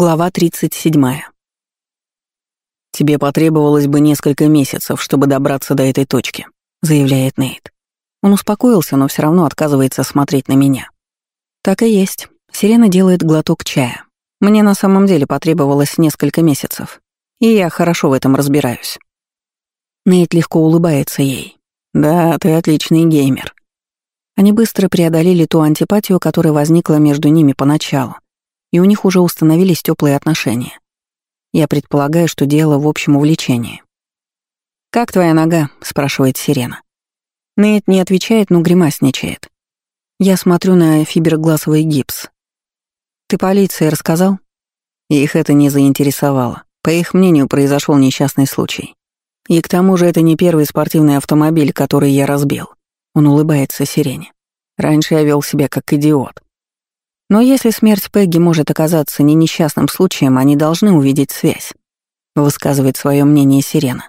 Глава 37. «Тебе потребовалось бы несколько месяцев, чтобы добраться до этой точки», — заявляет Нейт. Он успокоился, но все равно отказывается смотреть на меня. Так и есть. Сирена делает глоток чая. Мне на самом деле потребовалось несколько месяцев, и я хорошо в этом разбираюсь. Нейт легко улыбается ей. «Да, ты отличный геймер». Они быстро преодолели ту антипатию, которая возникла между ними поначалу, и у них уже установились теплые отношения. Я предполагаю, что дело в общем увлечении. «Как твоя нога?» — спрашивает Сирена. Нейт не отвечает, но гримасничает. Я смотрю на фибергласовый гипс. «Ты полиции рассказал?» Их это не заинтересовало. По их мнению, произошел несчастный случай. И к тому же это не первый спортивный автомобиль, который я разбил. Он улыбается Сирене. Раньше я вел себя как идиот. Но если смерть Пегги может оказаться не несчастным случаем, они должны увидеть связь, высказывает свое мнение Сирена.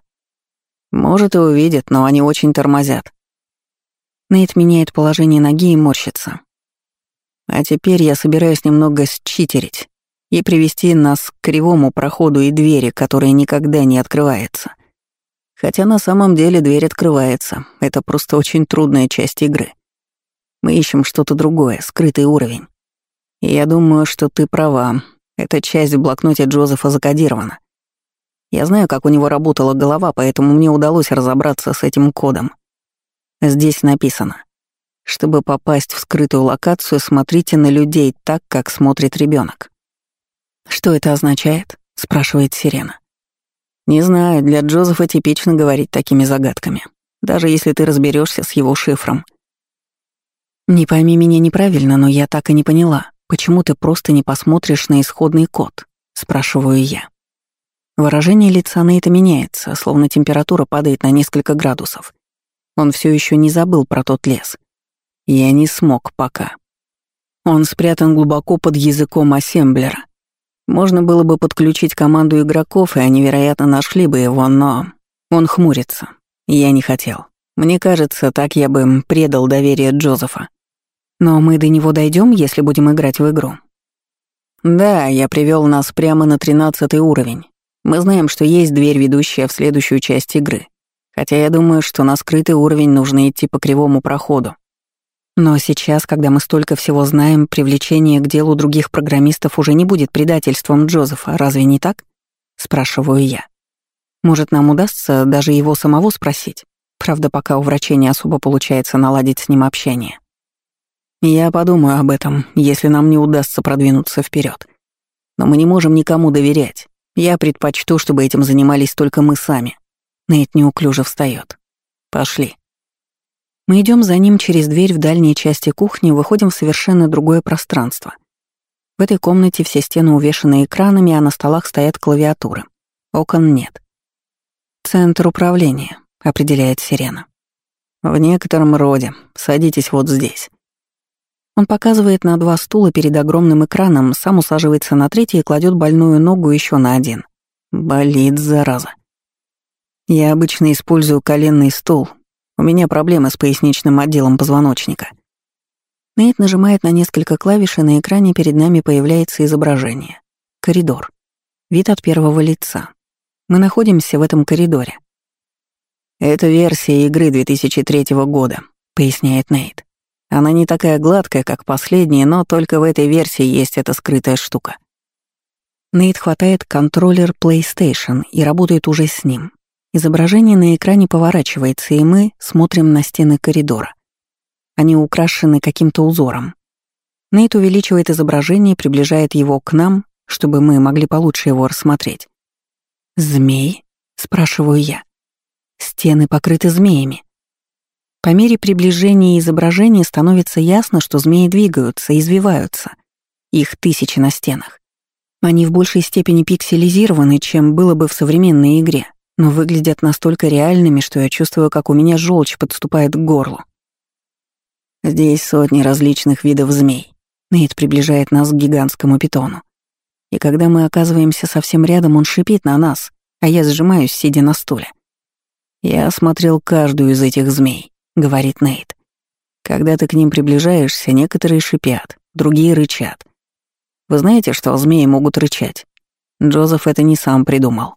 Может и увидят, но они очень тормозят. Нейт меняет положение ноги и морщится. А теперь я собираюсь немного считерить и привести нас к кривому проходу и двери, которая никогда не открывается. Хотя на самом деле дверь открывается. Это просто очень трудная часть игры. Мы ищем что-то другое, скрытый уровень. Я думаю, что ты права. Эта часть в блокноте Джозефа закодирована. Я знаю, как у него работала голова, поэтому мне удалось разобраться с этим кодом. Здесь написано. Чтобы попасть в скрытую локацию, смотрите на людей так, как смотрит ребенок. «Что это означает?» — спрашивает Сирена. «Не знаю, для Джозефа типично говорить такими загадками, даже если ты разберешься с его шифром». «Не пойми меня неправильно, но я так и не поняла. «Почему ты просто не посмотришь на исходный код?» — спрашиваю я. Выражение лица Нейта меняется, словно температура падает на несколько градусов. Он все еще не забыл про тот лес. Я не смог пока. Он спрятан глубоко под языком ассемблера. Можно было бы подключить команду игроков, и они, вероятно, нашли бы его, но... Он хмурится. Я не хотел. Мне кажется, так я бы предал доверие Джозефа. Но мы до него дойдем, если будем играть в игру. Да, я привел нас прямо на тринадцатый уровень. Мы знаем, что есть дверь, ведущая в следующую часть игры. Хотя я думаю, что на скрытый уровень нужно идти по кривому проходу. Но сейчас, когда мы столько всего знаем, привлечение к делу других программистов уже не будет предательством Джозефа, разве не так? Спрашиваю я. Может, нам удастся даже его самого спросить? Правда, пока у врачей не особо получается наладить с ним общение. Я подумаю об этом, если нам не удастся продвинуться вперед. Но мы не можем никому доверять. Я предпочту, чтобы этим занимались только мы сами. Нейт неуклюже встает. Пошли. Мы идем за ним через дверь в дальней части кухни, выходим в совершенно другое пространство. В этой комнате все стены увешаны экранами, а на столах стоят клавиатуры. Окон нет. «Центр управления», — определяет Сирена. «В некотором роде. Садитесь вот здесь». Он показывает на два стула перед огромным экраном, сам усаживается на третий и кладет больную ногу еще на один. Болит, зараза. Я обычно использую коленный стул. У меня проблемы с поясничным отделом позвоночника. Нейт нажимает на несколько клавиш, и на экране перед нами появляется изображение. Коридор. Вид от первого лица. Мы находимся в этом коридоре. «Это версия игры 2003 года», — поясняет Нейт. Она не такая гладкая, как последняя, но только в этой версии есть эта скрытая штука. Нейт хватает контроллер PlayStation и работает уже с ним. Изображение на экране поворачивается, и мы смотрим на стены коридора. Они украшены каким-то узором. Нейт увеличивает изображение и приближает его к нам, чтобы мы могли получше его рассмотреть. «Змей?» — спрашиваю я. «Стены покрыты змеями. По мере приближения изображения становится ясно, что змеи двигаются, извиваются. Их тысячи на стенах. Они в большей степени пикселизированы, чем было бы в современной игре, но выглядят настолько реальными, что я чувствую, как у меня желчь подступает к горлу. Здесь сотни различных видов змей. Нейт приближает нас к гигантскому питону. И когда мы оказываемся совсем рядом, он шипит на нас, а я сжимаюсь, сидя на стуле. Я осмотрел каждую из этих змей. — говорит Нейт. «Когда ты к ним приближаешься, некоторые шипят, другие рычат. Вы знаете, что змеи могут рычать? Джозеф это не сам придумал.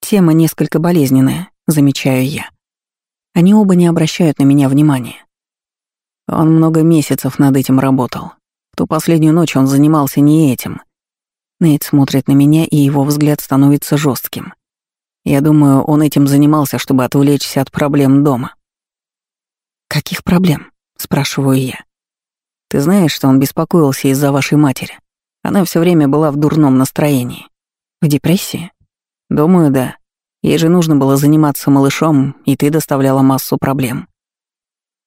Тема несколько болезненная, замечаю я. Они оба не обращают на меня внимания. Он много месяцев над этим работал. В ту последнюю ночь он занимался не этим. Нейт смотрит на меня, и его взгляд становится жестким. Я думаю, он этим занимался, чтобы отвлечься от проблем дома. «Каких проблем?» — спрашиваю я. «Ты знаешь, что он беспокоился из-за вашей матери? Она все время была в дурном настроении. В депрессии? Думаю, да. Ей же нужно было заниматься малышом, и ты доставляла массу проблем.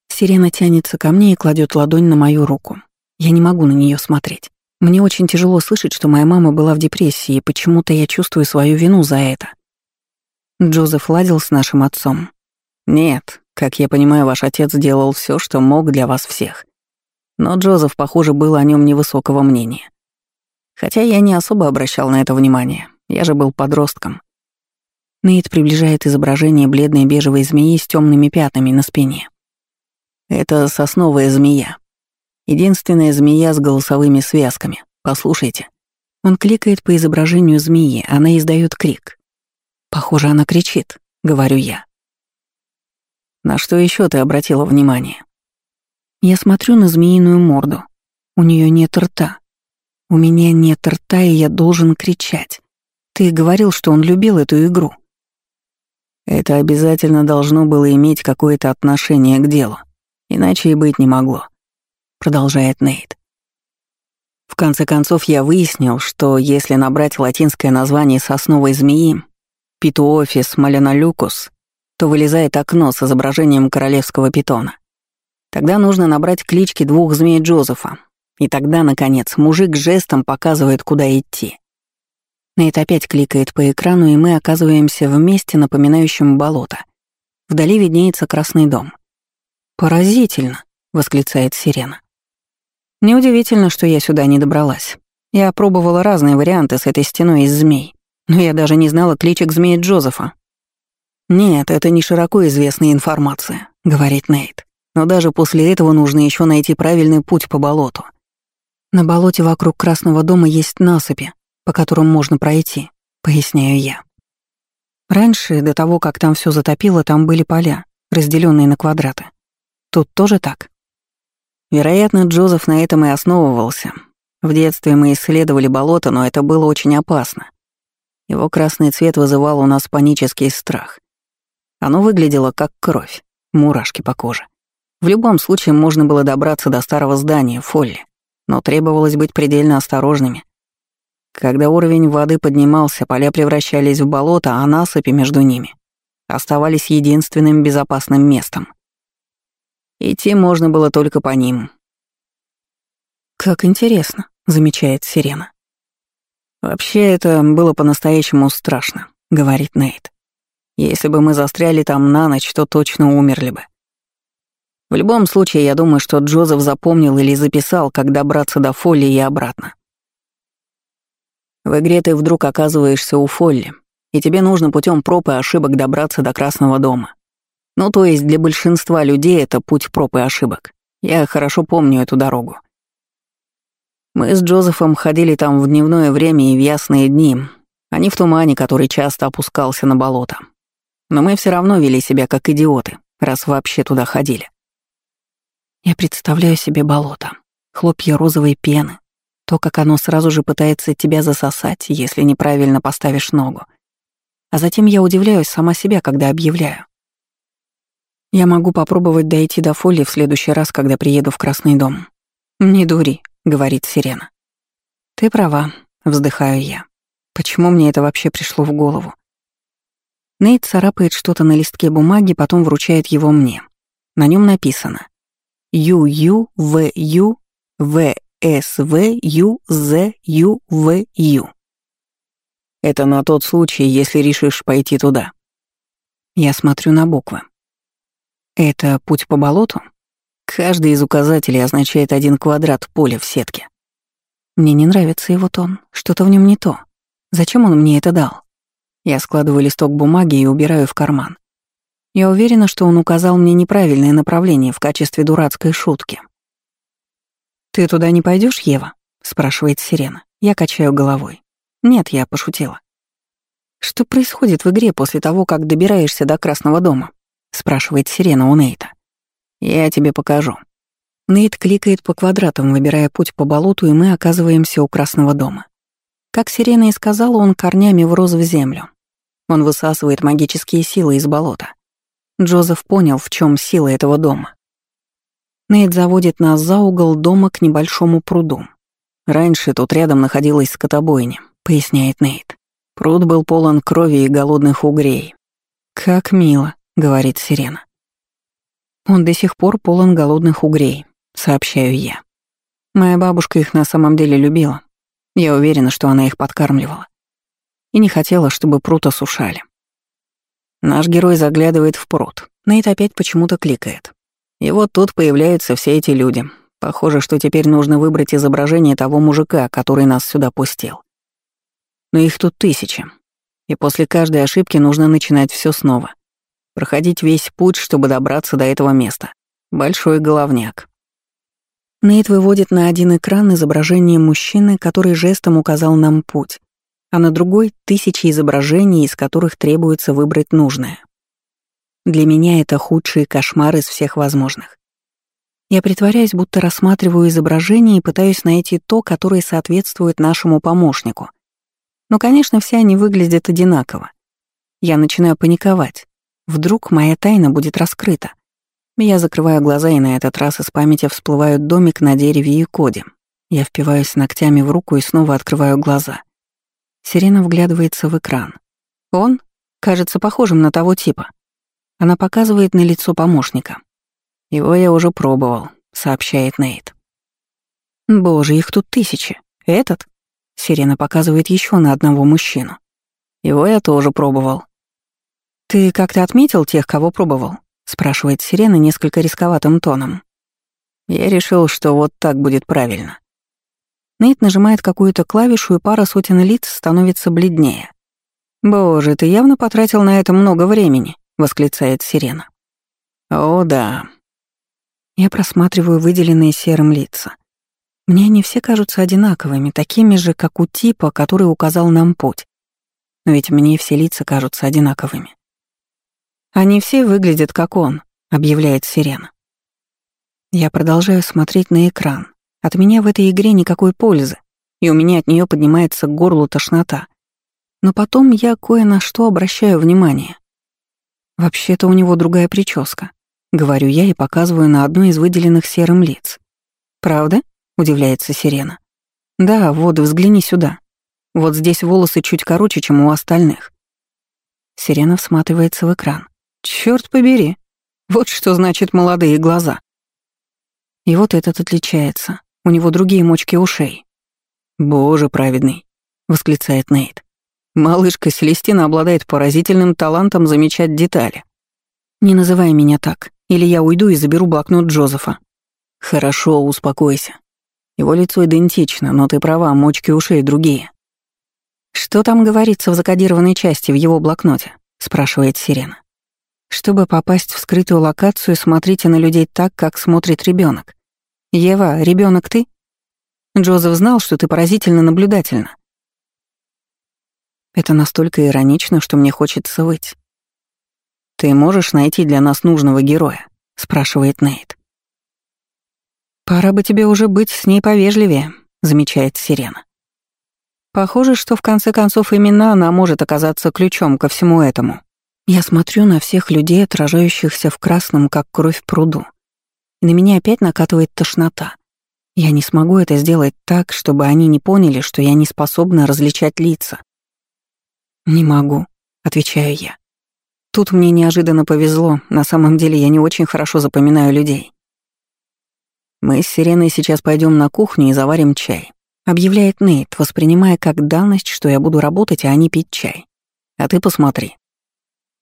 Сирена тянется ко мне и кладет ладонь на мою руку. Я не могу на нее смотреть. Мне очень тяжело слышать, что моя мама была в депрессии, и почему-то я чувствую свою вину за это. Джозеф ладил с нашим отцом. Нет, как я понимаю, ваш отец сделал все, что мог для вас всех. Но Джозеф, похоже, был о нем невысокого мнения. Хотя я не особо обращал на это внимание. Я же был подростком. Нейт приближает изображение бледной бежевой змеи с темными пятнами на спине. Это сосновая змея. Единственная змея с голосовыми связками. Послушайте. Он кликает по изображению змеи, она издает крик. Похоже, она кричит, говорю я. На что еще ты обратила внимание? Я смотрю на змеиную морду. У нее нет рта. У меня нет рта, и я должен кричать. Ты говорил, что он любил эту игру. Это обязательно должно было иметь какое-то отношение к делу, иначе и быть не могло, продолжает Нейт. В конце концов, я выяснил, что если набрать латинское название сосновой змеи Питуофис маленолюкус, то вылезает окно с изображением королевского питона. Тогда нужно набрать клички двух змей Джозефа, и тогда, наконец, мужик жестом показывает, куда идти. Нейт опять кликает по экрану, и мы оказываемся в месте, напоминающем болото. Вдали виднеется красный дом. «Поразительно!» — восклицает сирена. Неудивительно, что я сюда не добралась. Я пробовала разные варианты с этой стеной из змей, но я даже не знала кличек змеи Джозефа. «Нет, это не широко известная информация», — говорит Нейт. «Но даже после этого нужно еще найти правильный путь по болоту. На болоте вокруг Красного дома есть насыпи, по которым можно пройти, поясняю я. Раньше, до того, как там все затопило, там были поля, разделенные на квадраты. Тут тоже так. Вероятно, Джозеф на этом и основывался. В детстве мы исследовали болото, но это было очень опасно. Его красный цвет вызывал у нас панический страх. Оно выглядело как кровь, мурашки по коже. В любом случае можно было добраться до старого здания, Фолли но требовалось быть предельно осторожными. Когда уровень воды поднимался, поля превращались в болото, а насыпи между ними оставались единственным безопасным местом. Идти можно было только по ним. «Как интересно», — замечает Сирена. «Вообще это было по-настоящему страшно», — говорит Нейт. «Если бы мы застряли там на ночь, то точно умерли бы. В любом случае, я думаю, что Джозеф запомнил или записал, как добраться до Фолли и обратно. В игре ты вдруг оказываешься у Фолли, и тебе нужно путем проб и ошибок добраться до Красного дома. Ну, то есть для большинства людей это путь проб и ошибок. Я хорошо помню эту дорогу. Мы с Джозефом ходили там в дневное время и в ясные дни, а не в тумане, который часто опускался на болото. Но мы все равно вели себя как идиоты, раз вообще туда ходили. Я представляю себе болото, хлопья розовой пены, то, как оно сразу же пытается тебя засосать, если неправильно поставишь ногу. А затем я удивляюсь сама себя, когда объявляю. Я могу попробовать дойти до Фолли в следующий раз, когда приеду в Красный дом. «Не дури», — говорит Сирена. «Ты права», — вздыхаю я. «Почему мне это вообще пришло в голову?» Нейт царапает что-то на листке бумаги, потом вручает его мне. На нем написано Ю Ю В Ю В С В Ю З Ю В Ю. Это на тот случай, если решишь пойти туда. Я смотрю на буквы. Это путь по болоту? Каждый из указателей означает один квадрат поля в сетке. Мне не нравится его тон, что-то в нем не то. Зачем он мне это дал? Я складываю листок бумаги и убираю в карман. Я уверена, что он указал мне неправильное направление в качестве дурацкой шутки. «Ты туда не пойдешь, Ева?» — спрашивает Сирена. Я качаю головой. Нет, я пошутила. Что происходит в игре после того, как добираешься до Красного дома? спрашивает Сирена у Нейта. Я тебе покажу. Нейт кликает по квадратам, выбирая путь по болоту, и мы оказываемся у Красного дома. Как Сирена и сказала, он корнями врос в землю. Он высасывает магические силы из болота. Джозеф понял, в чем сила этого дома. Нейт заводит нас за угол дома к небольшому пруду. Раньше тут рядом находилась скотобойня, поясняет Нейт. Пруд был полон крови и голодных угрей. «Как мило», — говорит Сирена. «Он до сих пор полон голодных угрей», — сообщаю я. Моя бабушка их на самом деле любила. Я уверена, что она их подкармливала. И не хотела, чтобы пруд осушали. Наш герой заглядывает в пруд. Нейт опять почему-то кликает. И вот тут появляются все эти люди. Похоже, что теперь нужно выбрать изображение того мужика, который нас сюда пустил. Но их тут тысячи. И после каждой ошибки нужно начинать все снова. Проходить весь путь, чтобы добраться до этого места. Большой головняк. Нейт выводит на один экран изображение мужчины, который жестом указал нам путь, а на другой — тысячи изображений, из которых требуется выбрать нужное. Для меня это худший кошмар из всех возможных. Я притворяюсь, будто рассматриваю изображение и пытаюсь найти то, которое соответствует нашему помощнику. Но, конечно, все они выглядят одинаково. Я начинаю паниковать. Вдруг моя тайна будет раскрыта. Я закрываю глаза, и на этот раз из памяти всплывают домик на дереве и коде. Я впиваюсь ногтями в руку и снова открываю глаза. Сирена вглядывается в экран. Он кажется похожим на того типа. Она показывает на лицо помощника. «Его я уже пробовал», — сообщает Нейт. «Боже, их тут тысячи. Этот?» Сирена показывает еще на одного мужчину. «Его я тоже пробовал». «Ты как-то отметил тех, кого пробовал?» — спрашивает Сирена несколько рисковатым тоном. Я решил, что вот так будет правильно. Нейт нажимает какую-то клавишу, и пара сотен лиц становится бледнее. «Боже, ты явно потратил на это много времени», — восклицает Сирена. «О, да». Я просматриваю выделенные серым лица. Мне они все кажутся одинаковыми, такими же, как у типа, который указал нам путь. Но ведь мне все лица кажутся одинаковыми. «Они все выглядят как он», — объявляет Сирена. Я продолжаю смотреть на экран. От меня в этой игре никакой пользы, и у меня от нее поднимается к горлу тошнота. Но потом я кое на что обращаю внимание. Вообще-то у него другая прическа. Говорю я и показываю на одно из выделенных серым лиц. «Правда?» — удивляется Сирена. «Да, вот, взгляни сюда. Вот здесь волосы чуть короче, чем у остальных». Сирена всматривается в экран. Черт побери. Вот что значит молодые глаза. И вот этот отличается. У него другие мочки ушей. «Боже праведный!» — восклицает Нейт. «Малышка Селестина обладает поразительным талантом замечать детали. Не называй меня так, или я уйду и заберу блокнот Джозефа». «Хорошо, успокойся. Его лицо идентично, но ты права, мочки ушей другие». «Что там говорится в закодированной части в его блокноте?» — спрашивает Сирена. Чтобы попасть в скрытую локацию, смотрите на людей так, как смотрит ребенок. Ева, ребенок ты? Джозеф знал, что ты поразительно наблюдательна. Это настолько иронично, что мне хочется выть. «Ты можешь найти для нас нужного героя?» — спрашивает Нейт. «Пора бы тебе уже быть с ней повежливее», — замечает Сирена. Похоже, что в конце концов именно она может оказаться ключом ко всему этому. Я смотрю на всех людей, отражающихся в красном, как кровь пруду. И на меня опять накатывает тошнота. Я не смогу это сделать так, чтобы они не поняли, что я не способна различать лица. «Не могу», — отвечаю я. Тут мне неожиданно повезло, на самом деле я не очень хорошо запоминаю людей. «Мы с Сиреной сейчас пойдем на кухню и заварим чай», — объявляет Нейт, воспринимая как данность, что я буду работать, а они пить чай. «А ты посмотри,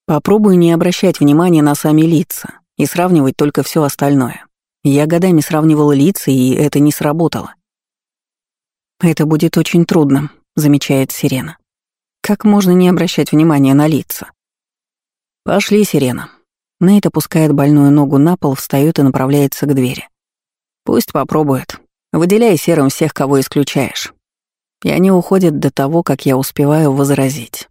Попробуй не обращать внимания на сами лица и сравнивать только все остальное. Я годами сравнивал лица, и это не сработало. «Это будет очень трудно», — замечает Сирена. «Как можно не обращать внимания на лица?» «Пошли, Сирена». Нейт опускает больную ногу на пол, встает и направляется к двери. «Пусть попробует. Выделяй серым всех, кого исключаешь. И они уходят до того, как я успеваю возразить.